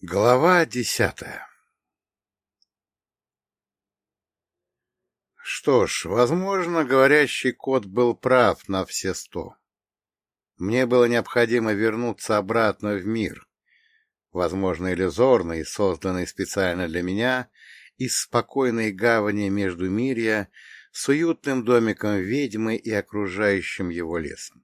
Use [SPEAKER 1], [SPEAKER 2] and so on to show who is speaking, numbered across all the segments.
[SPEAKER 1] Глава десятая Что ж, возможно, говорящий кот был прав на все сто. Мне было необходимо вернуться обратно в мир, возможно, иллюзорный, созданный специально для меня, из спокойной гавани между мирья с уютным домиком ведьмы и окружающим его лесом.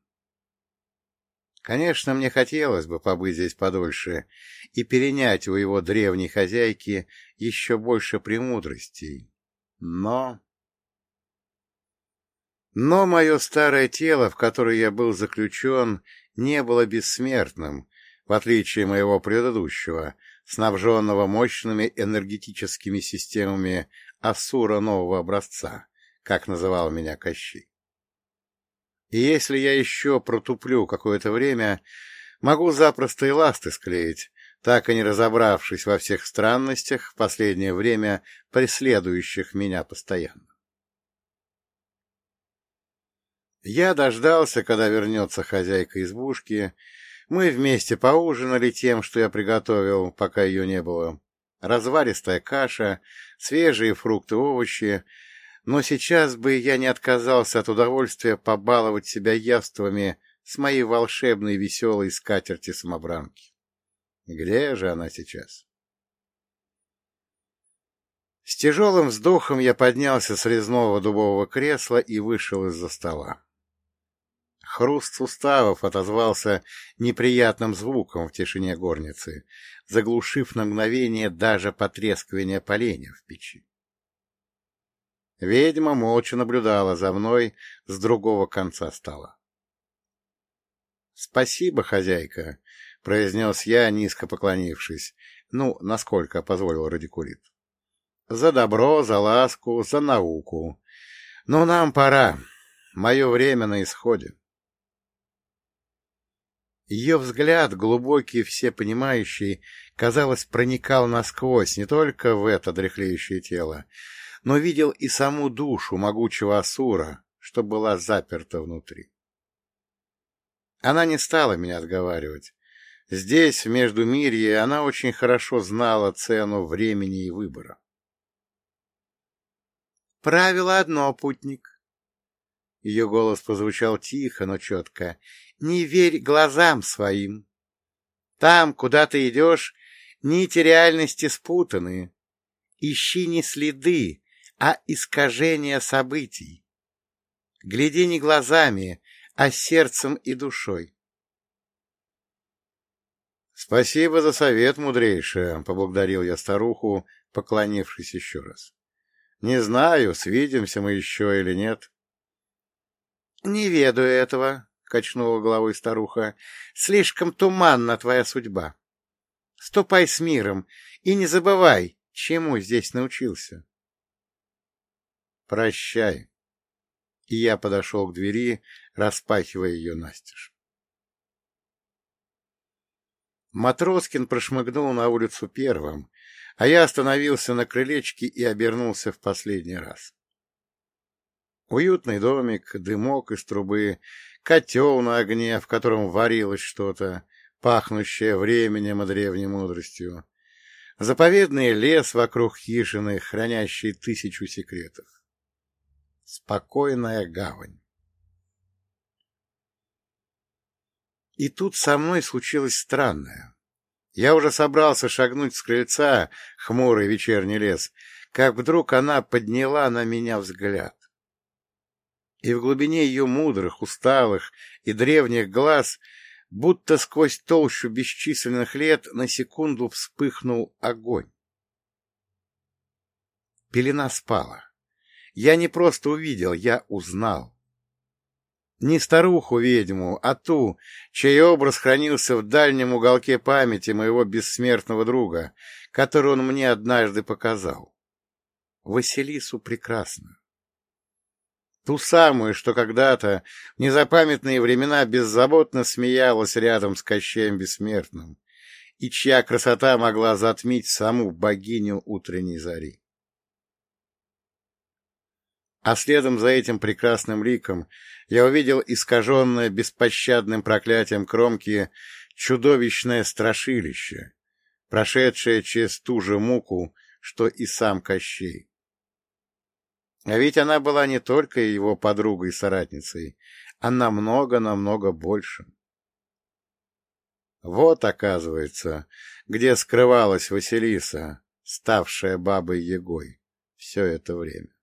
[SPEAKER 1] Конечно, мне хотелось бы побыть здесь подольше и перенять у его древней хозяйки еще больше премудростей, но... Но мое старое тело, в которое я был заключен, не было бессмертным, в отличие моего предыдущего, снабженного мощными энергетическими системами Асура нового образца, как называл меня Кощей. И если я еще протуплю какое-то время, могу запросто и ласты склеить, так и не разобравшись во всех странностях в последнее время преследующих меня постоянно. Я дождался, когда вернется хозяйка избушки. Мы вместе поужинали тем, что я приготовил, пока ее не было. Разваристая каша, свежие фрукты, овощи, но сейчас бы я не отказался от удовольствия побаловать себя явствами с моей волшебной веселой скатерти-самобранки. Где же она сейчас? С тяжелым вздохом я поднялся с резного дубового кресла и вышел из-за стола. Хруст суставов отозвался неприятным звуком в тишине горницы, заглушив на мгновение даже потрескивание поленья в печи. Ведьма молча наблюдала за мной с другого конца стола. — Спасибо, хозяйка, — произнес я, низко поклонившись, ну, насколько позволил радикулит. — За добро, за ласку, за науку. Но нам пора. Мое время на исходе. Ее взгляд, глубокий, всепонимающий, казалось, проникал насквозь не только в это дряхлеющее тело, но видел и саму душу могучего Асура, что была заперта внутри. Она не стала меня отговаривать. Здесь, в Междумирье, она очень хорошо знала цену времени и выбора. «Правило одно, путник». Ее голос прозвучал тихо, но четко. «Не верь глазам своим. Там, куда ты идешь, нити реальности спутаны. Ищи не следы, а искажение событий. Гляди не глазами, а сердцем и душой. — Спасибо за совет, мудрейшая, — поблагодарил я старуху, поклонившись еще раз. — Не знаю, свидимся мы еще или нет. — Не ведаю этого, — качнула головой старуха. — Слишком туманна твоя судьба. Ступай с миром и не забывай, чему здесь научился. — Прощай. И я подошел к двери, распахивая ее настежь. Матроскин прошмыгнул на улицу первым, а я остановился на крылечке и обернулся в последний раз. Уютный домик, дымок из трубы, котел на огне, в котором варилось что-то, пахнущее временем и древней мудростью, заповедный лес вокруг хижины, хранящий тысячу секретов. Спокойная гавань. И тут со мной случилось странное. Я уже собрался шагнуть с крыльца, хмурый вечерний лес, как вдруг она подняла на меня взгляд. И в глубине ее мудрых, усталых и древних глаз, будто сквозь толщу бесчисленных лет, на секунду вспыхнул огонь. Пелена спала. Я не просто увидел, я узнал. Не старуху-ведьму, а ту, чей образ хранился в дальнем уголке памяти моего бессмертного друга, который он мне однажды показал. Василису прекрасно. Ту самую, что когда-то в незапамятные времена беззаботно смеялась рядом с Кощеем Бессмертным, и чья красота могла затмить саму богиню утренней зари. А следом за этим прекрасным ликом я увидел искаженное беспощадным проклятием кромки чудовищное страшилище, прошедшая через ту же муку, что и сам Кощей. А ведь она была не только его подругой и соратницей, а намного-намного больше. Вот, оказывается, где скрывалась Василиса, ставшая бабой Егой, все это время.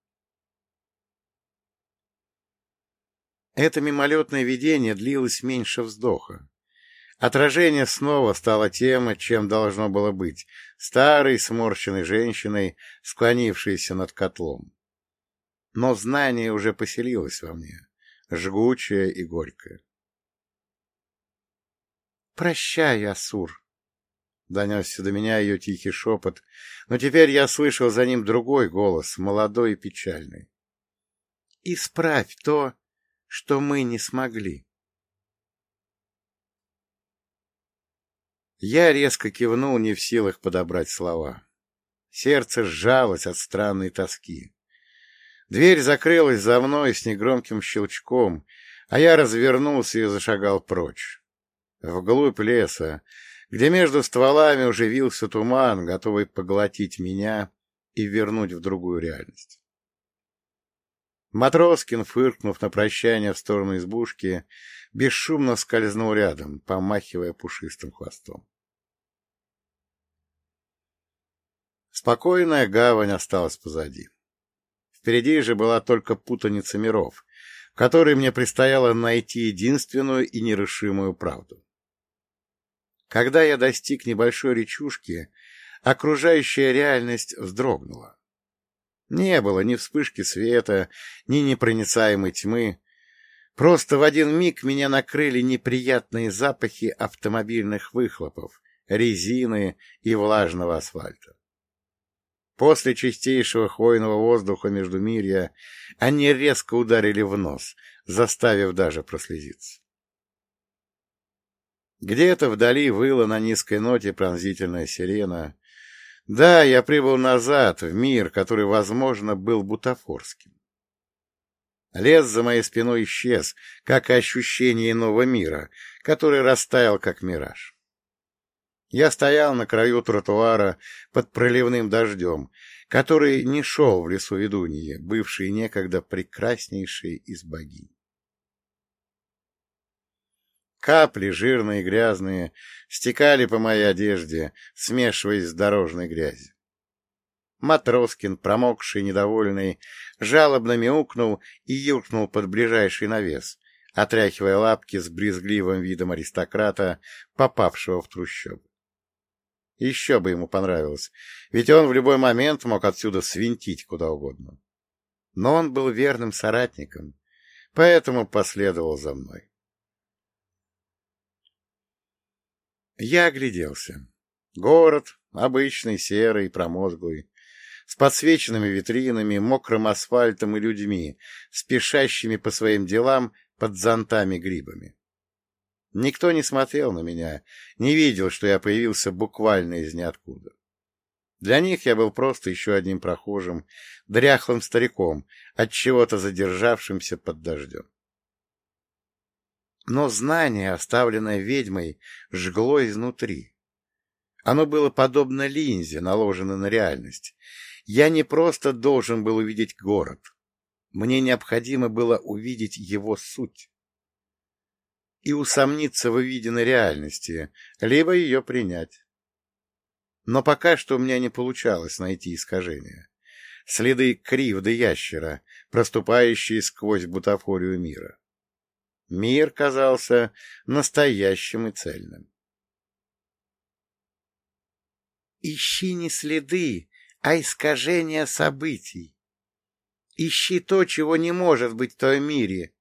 [SPEAKER 1] Это мимолетное видение длилось меньше вздоха. Отражение снова стало тем, чем должно было быть — старой сморщенной женщиной, склонившейся над котлом. Но знание уже поселилось во мне, жгучее и горькое. «Прощай, Асур!» — донесся до меня ее тихий шепот, но теперь я слышал за ним другой голос, молодой и печальный. «Исправь то, что мы не смогли». Я резко кивнул, не в силах подобрать слова. Сердце сжалось от странной тоски. Дверь закрылась за мной с негромким щелчком, а я развернулся и зашагал прочь вглубь леса, где между стволами уже вился туман, готовый поглотить меня и вернуть в другую реальность. Матроскин, фыркнув на прощание в сторону избушки, бесшумно скользнул рядом, помахивая пушистым хвостом. Спокойная гавань осталась позади. Впереди же была только путаница миров, в которой мне предстояло найти единственную и нерешимую правду. Когда я достиг небольшой речушки, окружающая реальность вздрогнула. Не было ни вспышки света, ни непроницаемой тьмы. Просто в один миг меня накрыли неприятные запахи автомобильных выхлопов, резины и влажного асфальта. После чистейшего хвойного воздуха между мирья они резко ударили в нос, заставив даже прослезиться. Где-то вдали выла на низкой ноте пронзительная сирена. Да, я прибыл назад, в мир, который, возможно, был бутафорским. Лес за моей спиной исчез, как ощущение иного мира, который растаял, как мираж. Я стоял на краю тротуара под проливным дождем, который не шел в лесу ведуньи, бывшей некогда прекраснейшей из богинь. Капли, жирные и грязные, стекали по моей одежде, смешиваясь с дорожной грязью. Матроскин, промокший, недовольный, жалобно мяукнул и юркнул под ближайший навес, отряхивая лапки с брезгливым видом аристократа, попавшего в трущобы. Еще бы ему понравилось, ведь он в любой момент мог отсюда свинтить куда угодно. Но он был верным соратником, поэтому последовал за мной. Я огляделся. Город, обычный, серый, промозглый, с подсвеченными витринами, мокрым асфальтом и людьми, спешащими по своим делам под зонтами-грибами. Никто не смотрел на меня, не видел, что я появился буквально из ниоткуда. Для них я был просто еще одним прохожим, дряхлым стариком, от чего-то задержавшимся под дождем. Но знание, оставленное ведьмой, жгло изнутри. Оно было подобно линзе, наложенной на реальность. Я не просто должен был увидеть город. Мне необходимо было увидеть его суть. И усомниться в увиденной реальности, либо ее принять. Но пока что у меня не получалось найти искажения. Следы кривды ящера, проступающие сквозь бутафорию мира. Мир казался настоящим и цельным. Ищи не следы, а искажения событий. Ищи то, чего не может быть в твоем мире.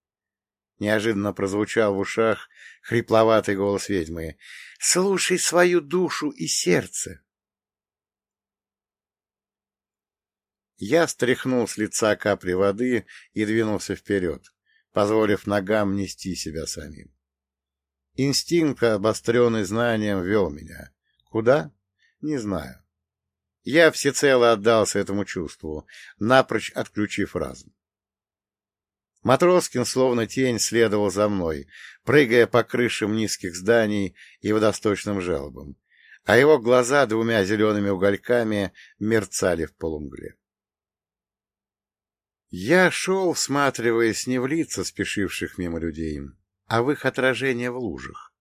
[SPEAKER 1] Неожиданно прозвучал в ушах хрипловатый голос ведьмы. Слушай свою душу и сердце. Я стряхнул с лица капли воды и двинулся вперед позволив ногам нести себя самим. Инстинкт, обостренный знанием, вел меня. Куда? Не знаю. Я всецело отдался этому чувству, напрочь отключив разум. Матроскин, словно тень, следовал за мной, прыгая по крышам низких зданий и водосточным желобам, а его глаза двумя зелеными угольками мерцали в полумгле. Я шел, всматриваясь не в лица спешивших мимо людей, а в их отражение в лужах.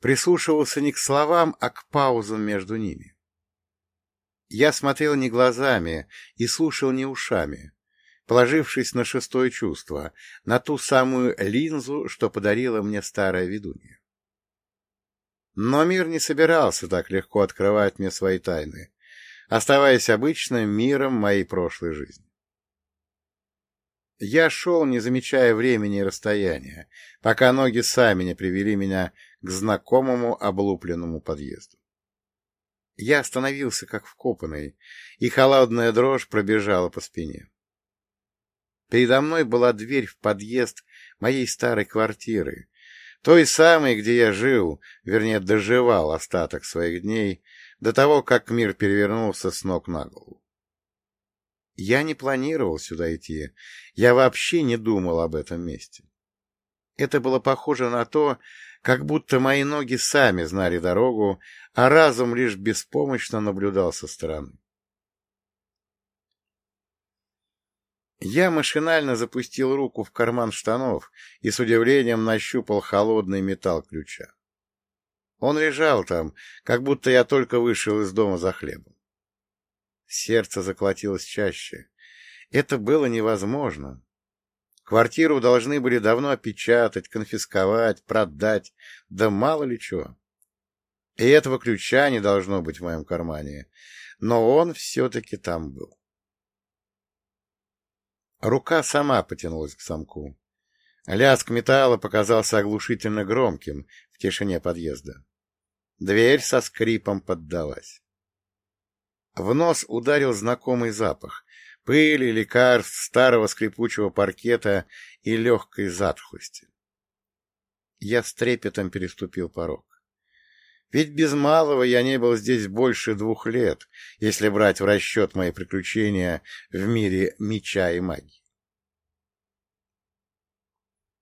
[SPEAKER 1] Прислушивался не к словам, а к паузам между ними. Я смотрел не глазами и слушал не ушами, положившись на шестое чувство, на ту самую линзу, что подарила мне старая ведунья. Но мир не собирался так легко открывать мне свои тайны, оставаясь обычным миром моей прошлой жизни. Я шел, не замечая времени и расстояния, пока ноги сами не привели меня к знакомому облупленному подъезду. Я остановился как вкопанный, и холодная дрожь пробежала по спине. Передо мной была дверь в подъезд моей старой квартиры, той самой, где я жил, вернее, доживал остаток своих дней, до того, как мир перевернулся с ног на голову. Я не планировал сюда идти, я вообще не думал об этом месте. Это было похоже на то, как будто мои ноги сами знали дорогу, а разум лишь беспомощно наблюдал со стороны. Я машинально запустил руку в карман штанов и с удивлением нащупал холодный металл ключа. Он лежал там, как будто я только вышел из дома за хлебом. Сердце заколотилось чаще. Это было невозможно. Квартиру должны были давно опечатать, конфисковать, продать, да мало ли чего. И этого ключа не должно быть в моем кармане, но он все-таки там был. Рука сама потянулась к замку. Лязг металла показался оглушительно громким в тишине подъезда. Дверь со скрипом поддалась. В нос ударил знакомый запах — пыли, лекарств, старого скрипучего паркета и легкой затхлости. Я с трепетом переступил порог. Ведь без малого я не был здесь больше двух лет, если брать в расчет мои приключения в мире меча и магии.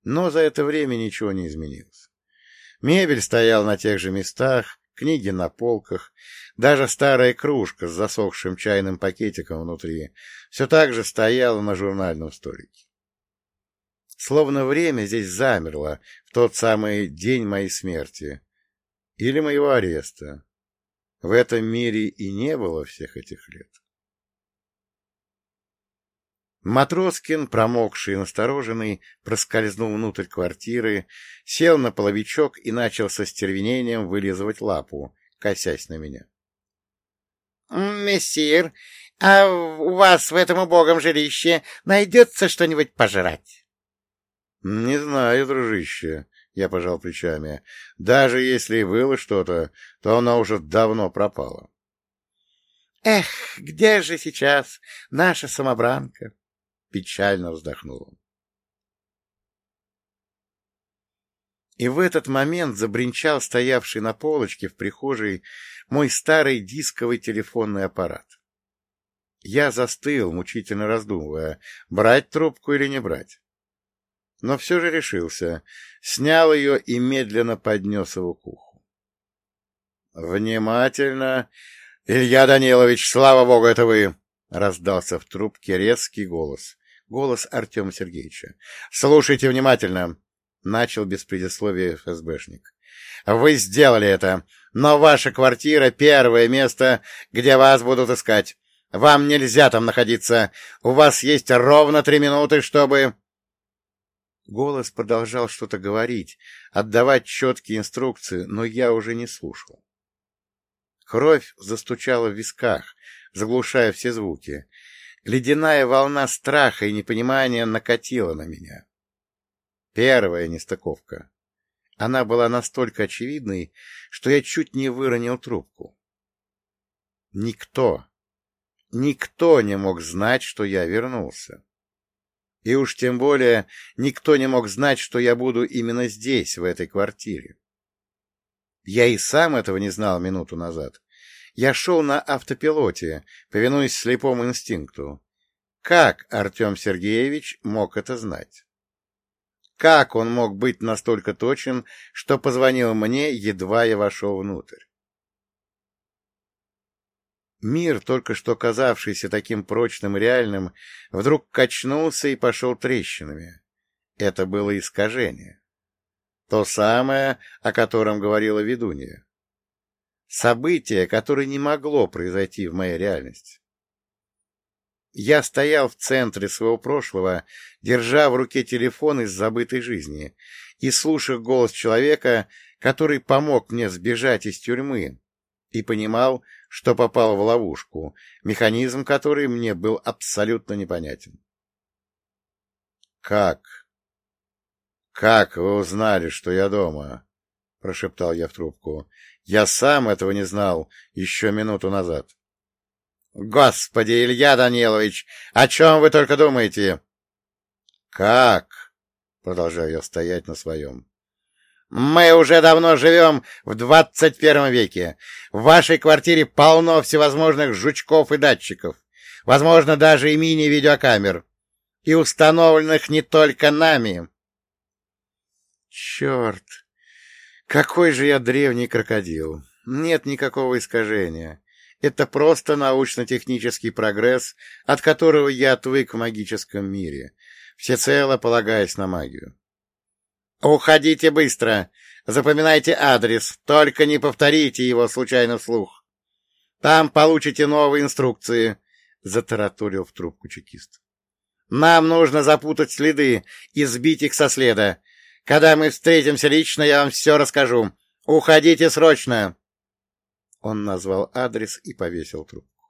[SPEAKER 1] Но за это время ничего не изменилось. Мебель стояла на тех же местах, книги на полках, даже старая кружка с засохшим чайным пакетиком внутри все так же стояла на журнальном столике. Словно время здесь замерло в тот самый день моей смерти, или моего ареста. В этом мире и не было всех этих лет. Матроскин, промокший и настороженный, проскользнул внутрь квартиры, сел на половичок и начал со стервенением вылизывать лапу, косясь на меня. — Мессир, а у вас в этом убогом жилище найдется что-нибудь пожрать? — Не знаю, дружище, я пожал плечами. Даже если и было что-то, то она уже давно пропала. Эх, где же сейчас наша самобранка? Печально вздохнула. И в этот момент забринчал стоявший на полочке в прихожей мой старый дисковый телефонный аппарат. Я застыл, мучительно раздумывая, брать трубку или не брать но все же решился, снял ее и медленно поднес его к уху. — Внимательно! Илья Данилович, слава богу, это вы! — раздался в трубке резкий голос. Голос Артема Сергеевича. — Слушайте внимательно! — начал без предисловия ФСБшник. — Вы сделали это, но ваша квартира — первое место, где вас будут искать. Вам нельзя там находиться. У вас есть ровно три минуты, чтобы... Голос продолжал что-то говорить, отдавать четкие инструкции, но я уже не слушал. Кровь застучала в висках, заглушая все звуки. Ледяная волна страха и непонимания накатила на меня. Первая нестыковка. Она была настолько очевидной, что я чуть не выронил трубку. Никто, никто не мог знать, что я вернулся. И уж тем более никто не мог знать, что я буду именно здесь, в этой квартире. Я и сам этого не знал минуту назад. Я шел на автопилоте, повинуясь слепому инстинкту. Как Артем Сергеевич мог это знать? Как он мог быть настолько точен, что позвонил мне, едва я вошел внутрь? Мир, только что казавшийся таким прочным и реальным, вдруг качнулся и пошел трещинами. Это было искажение. То самое, о котором говорила ведунья. Событие, которое не могло произойти в моей реальности. Я стоял в центре своего прошлого, держа в руке телефон из забытой жизни и слушая голос человека, который помог мне сбежать из тюрьмы, и понимал, что попал в ловушку, механизм которой мне был абсолютно непонятен. «Как? Как вы узнали, что я дома?» — прошептал я в трубку. «Я сам этого не знал еще минуту назад». «Господи, Илья Данилович, о чем вы только думаете?» «Как?» — продолжаю я стоять на своем. «Мы уже давно живем в двадцать первом веке. В вашей квартире полно всевозможных жучков и датчиков. Возможно, даже и мини-видеокамер. И установленных не только нами». «Черт! Какой же я древний крокодил! Нет никакого искажения. Это просто научно-технический прогресс, от которого я отвык в магическом мире, всецело полагаясь на магию. «Уходите быстро! Запоминайте адрес, только не повторите его случайно вслух. Там получите новые инструкции», — затараторил в трубку чекист. «Нам нужно запутать следы и сбить их со следа. Когда мы встретимся лично, я вам все расскажу. Уходите срочно!» Он назвал адрес и повесил трубку.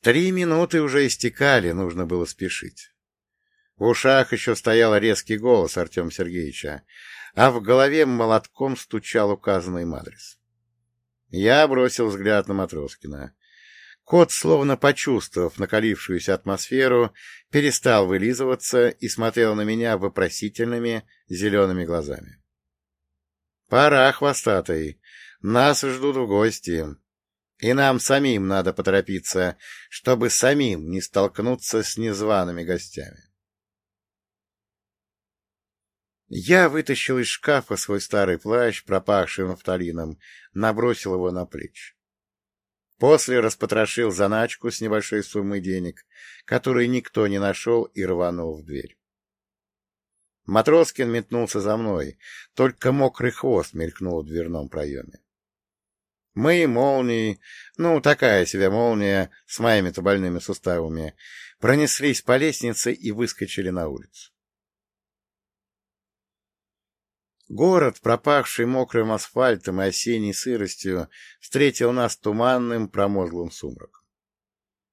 [SPEAKER 1] Три минуты уже истекали, нужно было спешить. В ушах еще стоял резкий голос Артема Сергеевича, а в голове молотком стучал указанный им адрес. Я бросил взгляд на Матроскина. Кот, словно почувствовав накалившуюся атмосферу, перестал вылизываться и смотрел на меня вопросительными зелеными глазами. Пора, хвостатый. Нас ждут в гости. И нам самим надо поторопиться, чтобы самим не столкнуться с незваными гостями. Я вытащил из шкафа свой старый плащ, пропахший нафталином, набросил его на плечи. После распотрошил заначку с небольшой суммой денег, которую никто не нашел, и рванул в дверь. Матроскин метнулся за мной, только мокрый хвост мелькнул в дверном проеме. Мы молнией, ну, такая себе молния с моими-то больными суставами, пронеслись по лестнице и выскочили на улицу. Город, пропахший мокрым асфальтом и осенней сыростью, встретил нас туманным промозглым сумраком.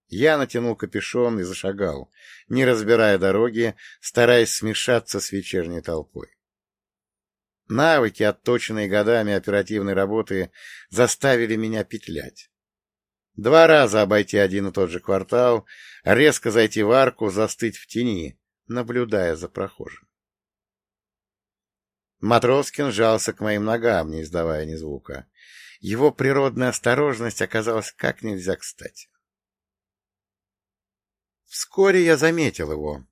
[SPEAKER 1] Я натянул капюшон и зашагал, не разбирая дороги, стараясь смешаться с вечерней толпой. Навыки, отточенные годами оперативной работы, заставили меня петлять. Два раза обойти один и тот же квартал, резко зайти в арку, застыть в тени, наблюдая за прохожим. Матроскин жался к моим ногам, не издавая ни звука. Его природная осторожность оказалась как нельзя кстати. Вскоре я заметил его.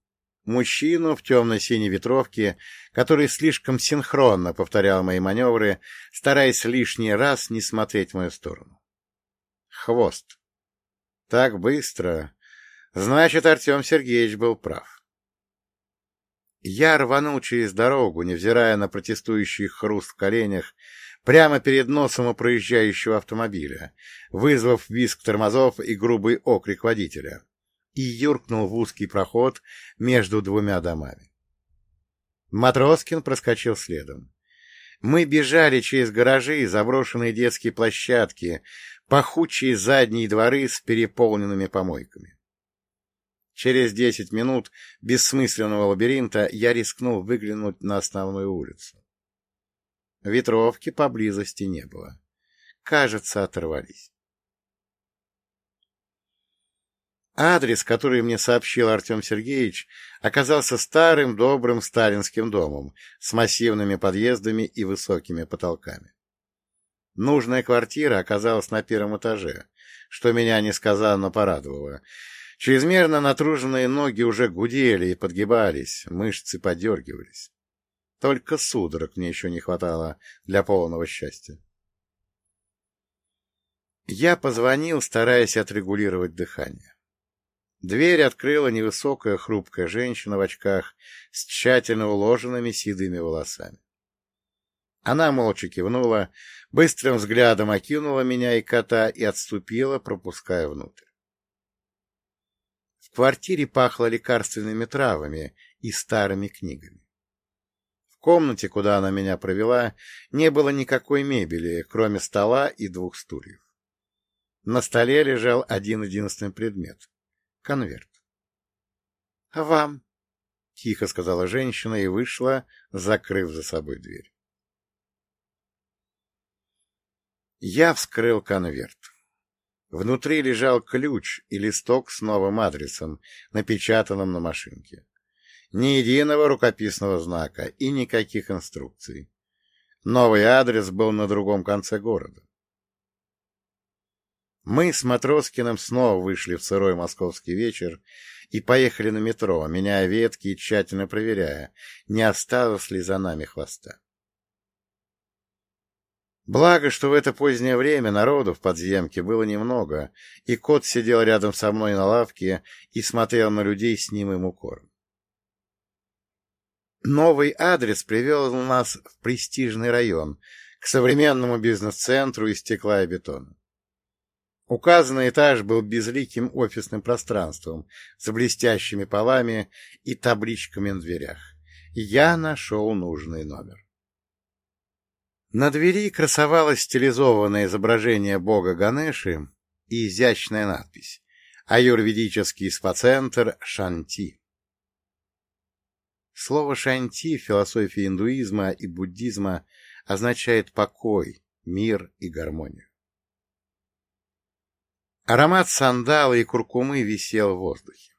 [SPEAKER 1] Мужчину в темно-синей ветровке, который слишком синхронно повторял мои маневры, стараясь лишний раз не смотреть в мою сторону. Хвост. Так быстро. Значит, Артем Сергеевич был прав. Я рванул через дорогу, невзирая на протестующий хруст в коленях, прямо перед носом у проезжающего автомобиля, вызвав визг тормозов и грубый окрик водителя и юркнул в узкий проход между двумя домами. Матроскин проскочил следом. Мы бежали через гаражи, заброшенные детские площадки, пахучие задние дворы с переполненными помойками. Через десять минут бессмысленного лабиринта я рискнул выглянуть на основную улицу. Ветровки поблизости не было. Кажется, оторвались. Адрес, который мне сообщил Артем Сергеевич, оказался старым добрым сталинским домом с массивными подъездами и высокими потолками. Нужная квартира оказалась на первом этаже, что меня несказанно порадовало. Чрезмерно натруженные ноги уже гудели и подгибались, мышцы подергивались. Только судорог мне еще не хватало для полного счастья. Я позвонил, стараясь отрегулировать дыхание. Дверь открыла невысокая хрупкая женщина в очках с тщательно уложенными седыми волосами. Она молча кивнула, быстрым взглядом окинула меня и кота и отступила, пропуская внутрь. В квартире пахло лекарственными травами и старыми книгами. В комнате, куда она меня провела, не было никакой мебели, кроме стола и двух стульев. На столе лежал один-единственный предмет конверт. — А вам? — тихо сказала женщина и вышла, закрыв за собой дверь. Я вскрыл конверт. Внутри лежал ключ и листок с новым адресом, напечатанным на машинке. Ни единого рукописного знака и никаких инструкций. Новый адрес был на другом конце города. Мы с Матроскиным снова вышли в сырой московский вечер и поехали на метро, меняя ветки и тщательно проверяя, не осталось ли за нами хвоста. Благо, что в это позднее время народу в подземке было немного, и кот сидел рядом со мной на лавке и смотрел на людей с немым укором. Новый адрес привел нас в престижный район, к современному бизнес-ценру из стекла и бетона. Указанный этаж был безликим офисным пространством с блестящими полами и табличками на дверях. Я нашел нужный номер. На двери красовалось стилизованное изображение бога Ганеши и изящная надпись «Аюрведический спа-центр Шанти». Слово «шанти» в философии индуизма и буддизма означает покой, мир и гармонию. Аромат сандала и куркумы висел в воздухе.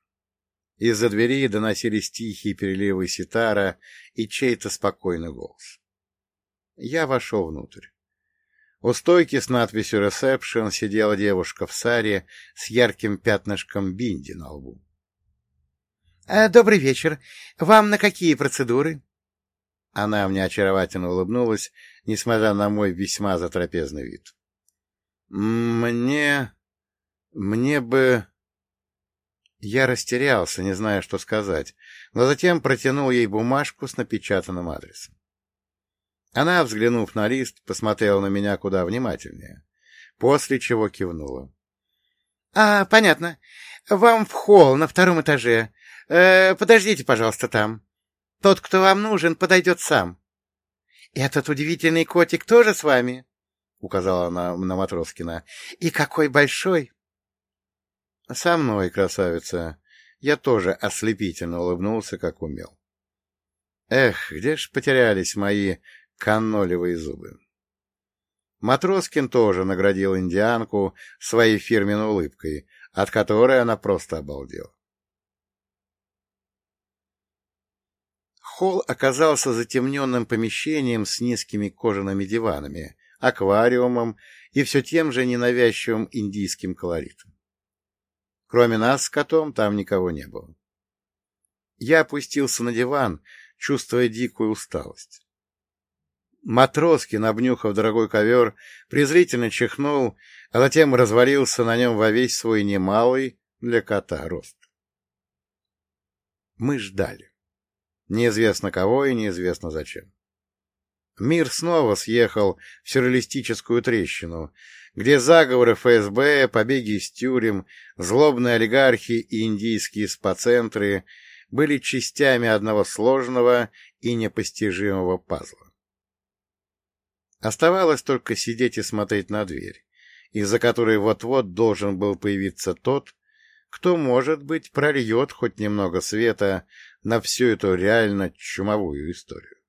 [SPEAKER 1] Из-за двери доносились тихие переливы ситара и чей-то спокойный голос. Я вошел внутрь. У стойки с надписью «Ресепшн» сидела девушка в саре с ярким пятнышком бинди на лбу. «Э, — Добрый вечер. Вам на какие процедуры? Она мне очаровательно улыбнулась, несмотря на мой весьма затрапезный вид. — Мне... Мне бы... Я растерялся, не зная, что сказать, но затем протянул ей бумажку с напечатанным адресом. Она, взглянув на лист, посмотрела на меня куда внимательнее, после чего кивнула. — А, понятно. Вам в холл на втором этаже. Э, подождите, пожалуйста, там. Тот, кто вам нужен, подойдет сам. — Этот удивительный котик тоже с вами? — указала она на Матроскина. — И какой большой! — Со мной, красавица. Я тоже ослепительно улыбнулся, как умел. Эх, где ж потерялись мои каннолевые зубы? Матроскин тоже наградил индианку своей фирменной улыбкой, от которой она просто обалдела. Холл оказался затемненным помещением с низкими кожаными диванами, аквариумом и все тем же ненавязчивым индийским колоритом. Кроме нас с котом там никого не было. Я опустился на диван, чувствуя дикую усталость. Матроскин, обнюхав дорогой ковер, презрительно чихнул, а затем развалился на нем во весь свой немалый для кота рост. Мы ждали. Неизвестно кого и неизвестно зачем. Мир снова съехал в сюрреалистическую трещину, где заговоры ФСБ, побеги из тюрем, злобные олигархи и индийские спа-центры были частями одного сложного и непостижимого пазла. Оставалось только сидеть и смотреть на дверь, из-за которой вот-вот должен был появиться тот, кто, может быть, прольет хоть немного света на всю эту реально чумовую историю.